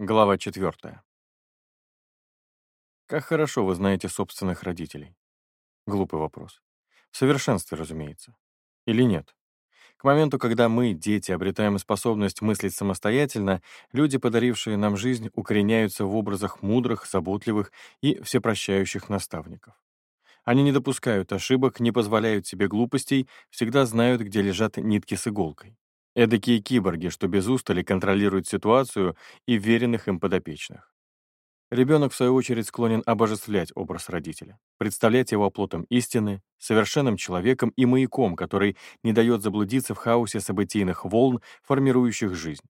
Глава 4. Как хорошо вы знаете собственных родителей? Глупый вопрос. В совершенстве, разумеется. Или нет? К моменту, когда мы, дети, обретаем способность мыслить самостоятельно, люди, подарившие нам жизнь, укореняются в образах мудрых, заботливых и всепрощающих наставников. Они не допускают ошибок, не позволяют себе глупостей, всегда знают, где лежат нитки с иголкой. Эдакие киборги, что без устали контролируют ситуацию и веренных им подопечных. Ребенок, в свою очередь, склонен обожествлять образ родителя, представлять его оплотом истины, совершенным человеком и маяком, который не дает заблудиться в хаосе событийных волн, формирующих жизнь.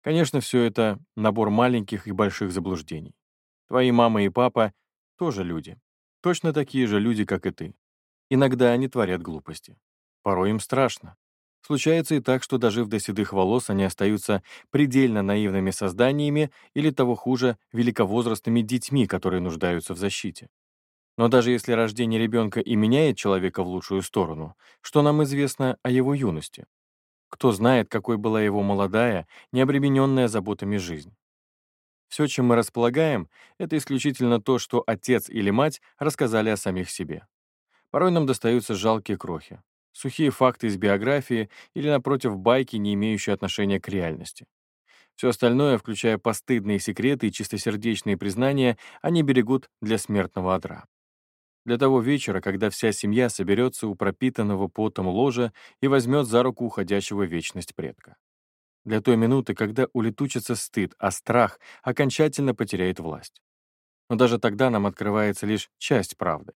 Конечно, все это набор маленьких и больших заблуждений. Твои мама и папа тоже люди. Точно такие же люди, как и ты. Иногда они творят глупости. Порой им страшно. Случается и так, что дожив до седых волос, они остаются предельно наивными созданиями или, того хуже, великовозрастными детьми, которые нуждаются в защите. Но даже если рождение ребенка и меняет человека в лучшую сторону, что нам известно о его юности? Кто знает, какой была его молодая, необремененная заботами жизнь? Все, чем мы располагаем, это исключительно то, что отец или мать рассказали о самих себе. Порой нам достаются жалкие крохи сухие факты из биографии или, напротив, байки, не имеющие отношения к реальности. Все остальное, включая постыдные секреты и чистосердечные признания, они берегут для смертного одра. Для того вечера, когда вся семья соберется у пропитанного потом ложа и возьмет за руку уходящего вечность предка. Для той минуты, когда улетучится стыд, а страх окончательно потеряет власть. Но даже тогда нам открывается лишь часть правды.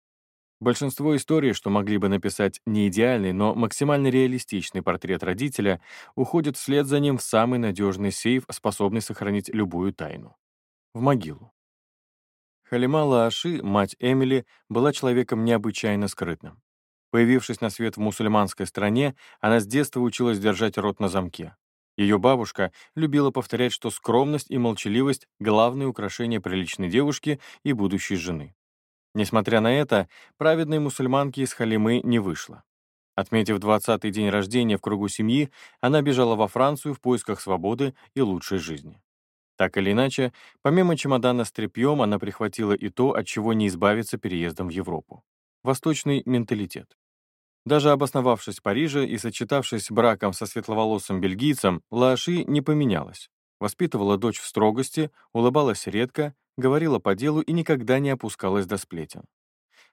Большинство историй, что могли бы написать не идеальный, но максимально реалистичный портрет родителя, уходят вслед за ним в самый надежный сейф, способный сохранить любую тайну — в могилу. Халима Лааши, мать Эмили, была человеком необычайно скрытным. Появившись на свет в мусульманской стране, она с детства училась держать рот на замке. Ее бабушка любила повторять, что скромность и молчаливость — главные украшения приличной девушки и будущей жены. Несмотря на это, праведной мусульманки из Халимы не вышло. Отметив 20-й день рождения в кругу семьи, она бежала во Францию в поисках свободы и лучшей жизни. Так или иначе, помимо чемодана с тряпьем, она прихватила и то, от чего не избавиться переездом в Европу. Восточный менталитет. Даже обосновавшись в Париже и сочетавшись браком со светловолосым бельгийцем, Лаши не поменялась. Воспитывала дочь в строгости, улыбалась редко, говорила по делу и никогда не опускалась до сплетен.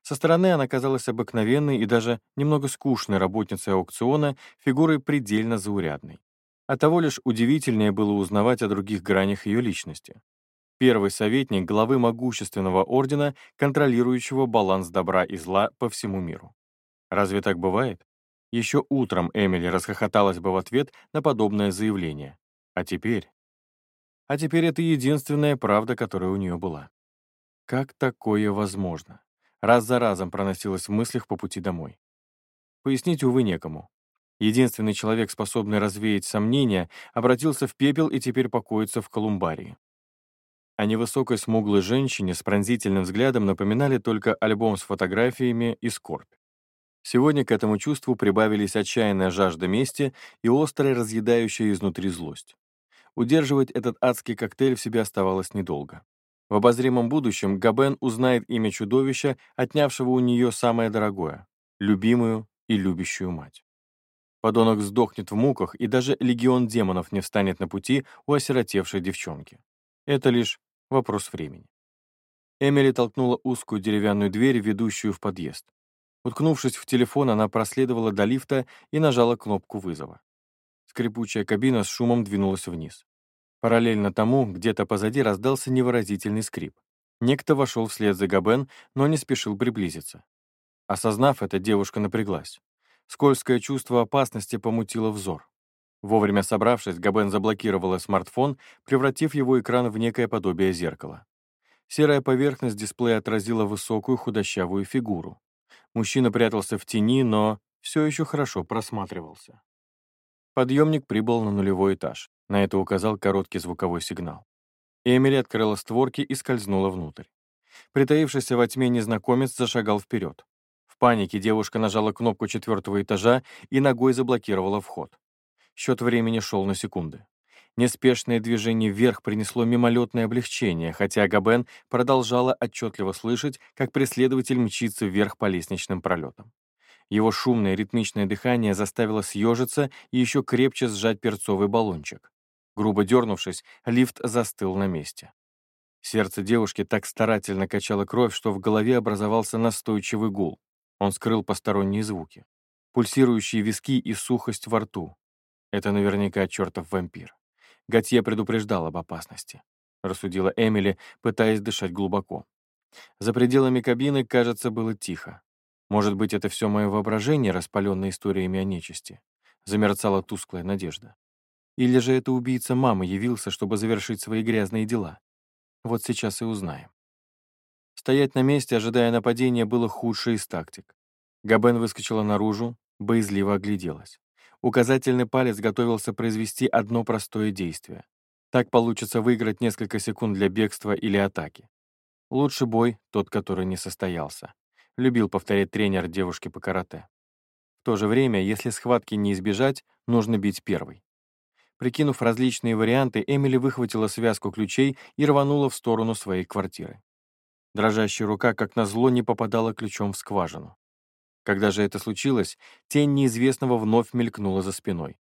Со стороны она казалась обыкновенной и даже немного скучной работницей аукциона, фигурой предельно заурядной. Оттого лишь удивительнее было узнавать о других гранях ее личности. Первый советник главы могущественного ордена, контролирующего баланс добра и зла по всему миру. Разве так бывает? Еще утром Эмили расхохоталась бы в ответ на подобное заявление. А теперь... А теперь это единственная правда, которая у нее была. Как такое возможно? Раз за разом проносилась в мыслях по пути домой. Пояснить, увы, некому. Единственный человек, способный развеять сомнения, обратился в пепел и теперь покоится в колумбарии. О невысокой смуглой женщине с пронзительным взглядом напоминали только альбом с фотографиями и скорбь. Сегодня к этому чувству прибавились отчаянная жажда мести и острая разъедающая изнутри злость. Удерживать этот адский коктейль в себе оставалось недолго. В обозримом будущем Габен узнает имя чудовища, отнявшего у нее самое дорогое — любимую и любящую мать. Подонок сдохнет в муках, и даже легион демонов не встанет на пути у осиротевшей девчонки. Это лишь вопрос времени. Эмили толкнула узкую деревянную дверь, ведущую в подъезд. Уткнувшись в телефон, она проследовала до лифта и нажала кнопку вызова. Скрипучая кабина с шумом двинулась вниз. Параллельно тому, где-то позади раздался невыразительный скрип. Некто вошел вслед за Габен, но не спешил приблизиться. Осознав это, девушка напряглась. Скользкое чувство опасности помутило взор. Вовремя собравшись, Габен заблокировала смартфон, превратив его экран в некое подобие зеркала. Серая поверхность дисплея отразила высокую худощавую фигуру. Мужчина прятался в тени, но все еще хорошо просматривался. Подъемник прибыл на нулевой этаж. На это указал короткий звуковой сигнал. Эмили открыла створки и скользнула внутрь. Притаившийся во тьме незнакомец зашагал вперед. В панике девушка нажала кнопку четвертого этажа и ногой заблокировала вход. Счет времени шел на секунды. Неспешное движение вверх принесло мимолетное облегчение, хотя Габен продолжала отчетливо слышать, как преследователь мчится вверх по лестничным пролетам. Его шумное ритмичное дыхание заставило съежиться и еще крепче сжать перцовый баллончик. Грубо дернувшись, лифт застыл на месте. Сердце девушки так старательно качало кровь, что в голове образовался настойчивый гул. Он скрыл посторонние звуки. Пульсирующие виски и сухость во рту. Это наверняка чертов вампир. Готье предупреждал об опасности. Рассудила Эмили, пытаясь дышать глубоко. За пределами кабины, кажется, было тихо. Может быть, это все мое воображение, распаленное историями о нечисти. Замерцала тусклая надежда. Или же это убийца мамы явился, чтобы завершить свои грязные дела. Вот сейчас и узнаем. Стоять на месте, ожидая нападения, было худшей из тактик. Габен выскочила наружу, боязливо огляделась. Указательный палец готовился произвести одно простое действие. Так получится выиграть несколько секунд для бегства или атаки. Лучший бой — тот, который не состоялся. Любил повторять тренер девушки по карате. В то же время, если схватки не избежать, нужно бить первой. Прикинув различные варианты, Эмили выхватила связку ключей и рванула в сторону своей квартиры. Дрожащая рука, как назло, не попадала ключом в скважину. Когда же это случилось, тень неизвестного вновь мелькнула за спиной.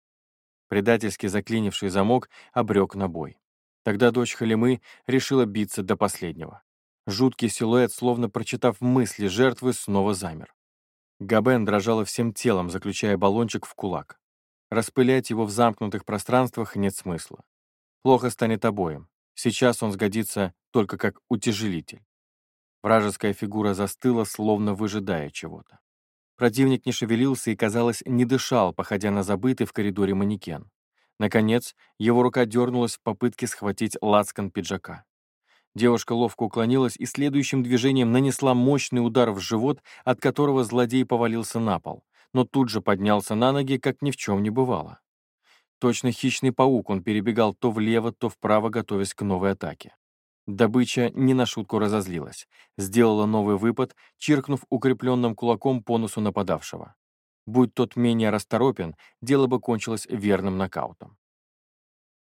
Предательски заклинивший замок обрек на бой. Тогда дочь Халимы решила биться до последнего. Жуткий силуэт, словно прочитав мысли жертвы, снова замер. Габен дрожала всем телом, заключая баллончик в кулак. Распылять его в замкнутых пространствах нет смысла. Плохо станет обоим. Сейчас он сгодится только как утяжелитель. Вражеская фигура застыла, словно выжидая чего-то. Противник не шевелился и, казалось, не дышал, походя на забытый в коридоре манекен. Наконец, его рука дернулась в попытке схватить лацкан пиджака. Девушка ловко уклонилась и следующим движением нанесла мощный удар в живот, от которого злодей повалился на пол, но тут же поднялся на ноги, как ни в чем не бывало. Точно хищный паук он перебегал то влево, то вправо, готовясь к новой атаке. Добыча не на шутку разозлилась. Сделала новый выпад, чиркнув укрепленным кулаком по носу нападавшего. Будь тот менее расторопен, дело бы кончилось верным нокаутом.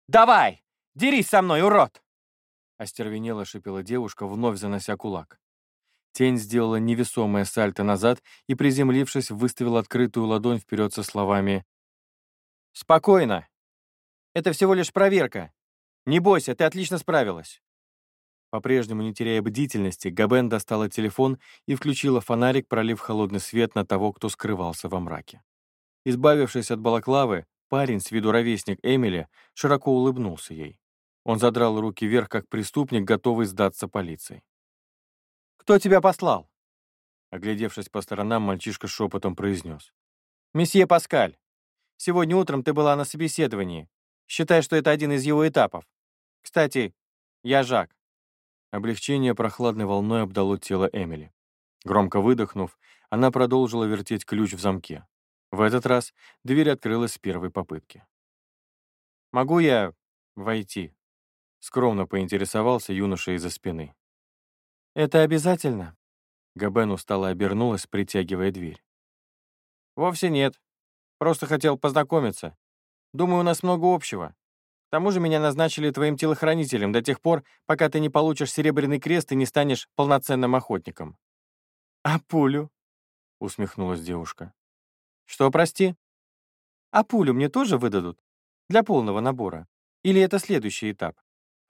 «Давай! Дерись со мной, урод!» Остервенело шипела девушка, вновь занося кулак. Тень сделала невесомое сальто назад и, приземлившись, выставила открытую ладонь вперед со словами «Спокойно! Это всего лишь проверка. Не бойся, ты отлично справилась. По-прежнему не теряя бдительности, Габен достала телефон и включила фонарик, пролив холодный свет на того, кто скрывался во мраке. Избавившись от балаклавы, парень, с виду ровесник Эмили, широко улыбнулся ей. Он задрал руки вверх, как преступник, готовый сдаться полиции. «Кто тебя послал?» Оглядевшись по сторонам, мальчишка шепотом произнес. «Месье Паскаль, сегодня утром ты была на собеседовании. Считай, что это один из его этапов. Кстати, я Жак. Облегчение прохладной волной обдало тело Эмили. Громко выдохнув, она продолжила вертеть ключ в замке. В этот раз дверь открылась с первой попытки. «Могу я войти?» — скромно поинтересовался юноша из-за спины. «Это обязательно?» Габен устало обернулась, притягивая дверь. «Вовсе нет. Просто хотел познакомиться. Думаю, у нас много общего. К тому же меня назначили твоим телохранителем до тех пор, пока ты не получишь серебряный крест и не станешь полноценным охотником». «А пулю?» — усмехнулась девушка. «Что, прости?» «А пулю мне тоже выдадут? Для полного набора? Или это следующий этап?»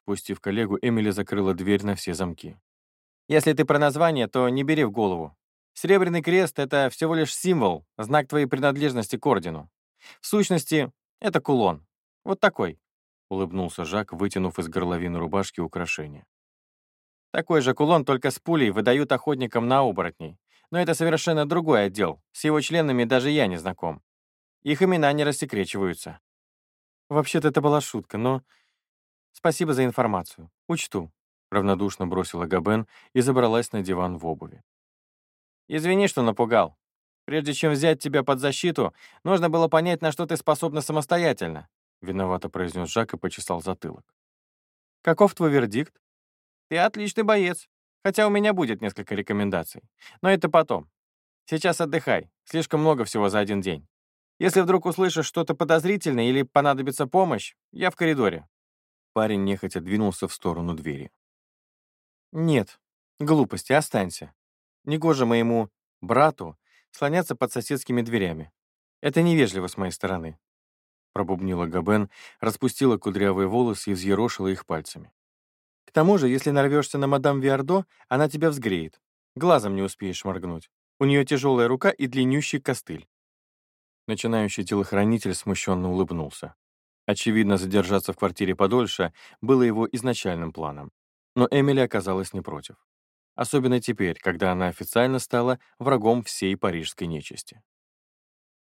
Пустив коллегу, Эмили закрыла дверь на все замки. «Если ты про название, то не бери в голову. Серебряный крест — это всего лишь символ, знак твоей принадлежности к ордену. В сущности, это кулон. Вот такой. — улыбнулся Жак, вытянув из горловины рубашки украшение. «Такой же кулон, только с пулей, выдают охотникам на оборотней. Но это совершенно другой отдел. С его членами даже я не знаком. Их имена не рассекречиваются». «Вообще-то это была шутка, но...» «Спасибо за информацию. Учту», — равнодушно бросила Габен и забралась на диван в обуви. «Извини, что напугал. Прежде чем взять тебя под защиту, нужно было понять, на что ты способна самостоятельно. — виновато произнес Жак и почесал затылок. «Каков твой вердикт?» «Ты отличный боец, хотя у меня будет несколько рекомендаций. Но это потом. Сейчас отдыхай, слишком много всего за один день. Если вдруг услышишь что-то подозрительное или понадобится помощь, я в коридоре». Парень нехотя двинулся в сторону двери. «Нет, глупости, останься. Негоже моему брату слоняться под соседскими дверями. Это невежливо с моей стороны», — пробубнила Габен, распустила кудрявые волосы и взъерошила их пальцами. «К тому же, если нарвешься на мадам Виардо, она тебя взгреет. Глазом не успеешь моргнуть. У нее тяжелая рука и длиннющий костыль». Начинающий телохранитель смущенно улыбнулся. Очевидно, задержаться в квартире подольше было его изначальным планом. Но Эмили оказалась не против. Особенно теперь, когда она официально стала врагом всей парижской нечисти.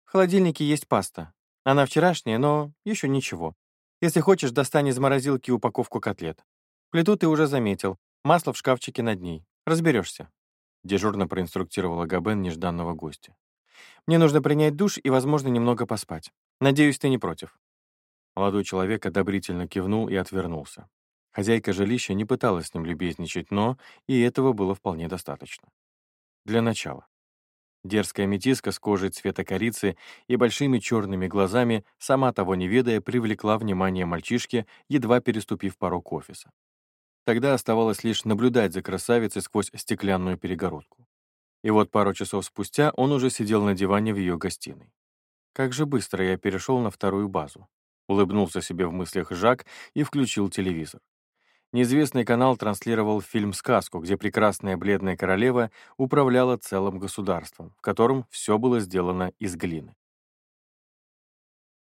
В холодильнике есть паста. Она вчерашняя, но еще ничего. Если хочешь, достань из морозилки упаковку котлет. Плиту ты уже заметил. Масло в шкафчике над ней. Разберешься. Дежурно проинструктировала Габен нежданного гостя. «Мне нужно принять душ и, возможно, немного поспать. Надеюсь, ты не против». Молодой человек одобрительно кивнул и отвернулся. Хозяйка жилища не пыталась с ним любезничать, но и этого было вполне достаточно. Для начала. Дерзкая метиска с кожей цвета корицы и большими черными глазами, сама того не ведая, привлекла внимание мальчишки, едва переступив порог офиса. Тогда оставалось лишь наблюдать за красавицей сквозь стеклянную перегородку. И вот пару часов спустя он уже сидел на диване в ее гостиной. Как же быстро я перешел на вторую базу. Улыбнулся себе в мыслях Жак и включил телевизор. Неизвестный канал транслировал фильм-сказку, где прекрасная бледная королева управляла целым государством, в котором все было сделано из глины.